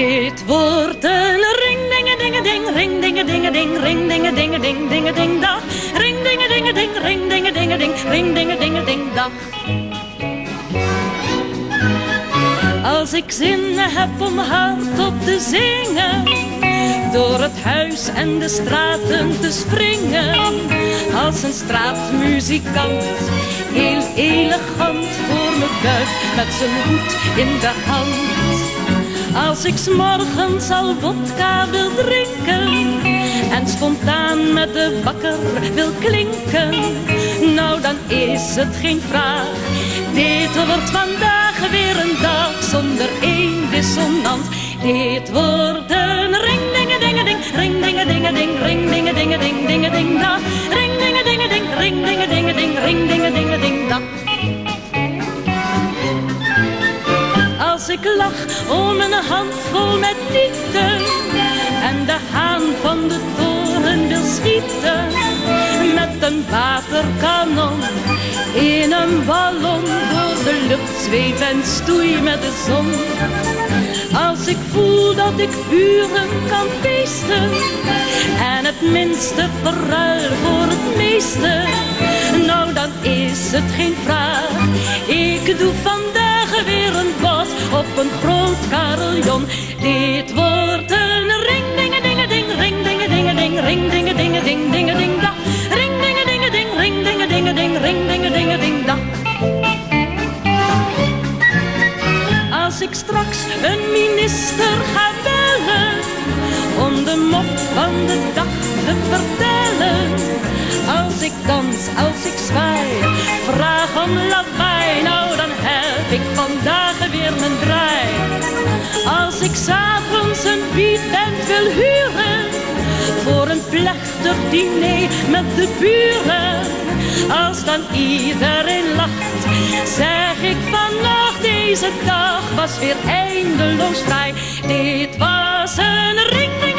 Dit wordt een ring dinge dinge ding, ring dinge dinge ding, ring dinge dinge ding, dinge ding dag. Ring dinge dinge ding, ring dinge dinge ding, ring dinge dinge ding dag. Als ik zin heb om hardop te zingen, door het huis en de straten te springen, als een straatmuzikant, heel elegant voor me buigt met zijn hoed in de hand. Als ik s'morgens al vodka wil drinken en spontaan met de bakker wil klinken, nou dan is het geen vraag. Dit wordt vandaag weer een dag zonder één dissonant. Dit wordt een ring dinge dinge ding, ring dinge dinge ding, ring dinge dinge ding, dinge ding dag. Ring dinge dinge ding, ring dinge dinge ding, ring dinge Als ik lach om een handvol met liefde en de haan van de toren wil schieten met een waterkanon in een ballon door de lucht zweef en stoei met de zon. Als ik voel dat ik uren kan feesten en het minste verruil voor het meeste, nou dan is het geen vraag. Ik doe vandaag een groot carillon. Dit wordt een ring dinge dinge ding, ring dinge dinge ding, ring dinge dinge ding, dinge ding dag. Ring dinge dinge ding, ring dinge dinge ding, ring dinge dinge ding dag. Als ik straks een minister ga bellen om de mop van de dag te vertellen. Als ik dans, als ik zwaai, vraag om lawaai, nou dan heb ik Als ik s'avonds een beatband wil huren, voor een plechtig diner met de buren. Als dan iedereen lacht, zeg ik vannacht deze dag was weer eindeloos vrij. Dit was een ring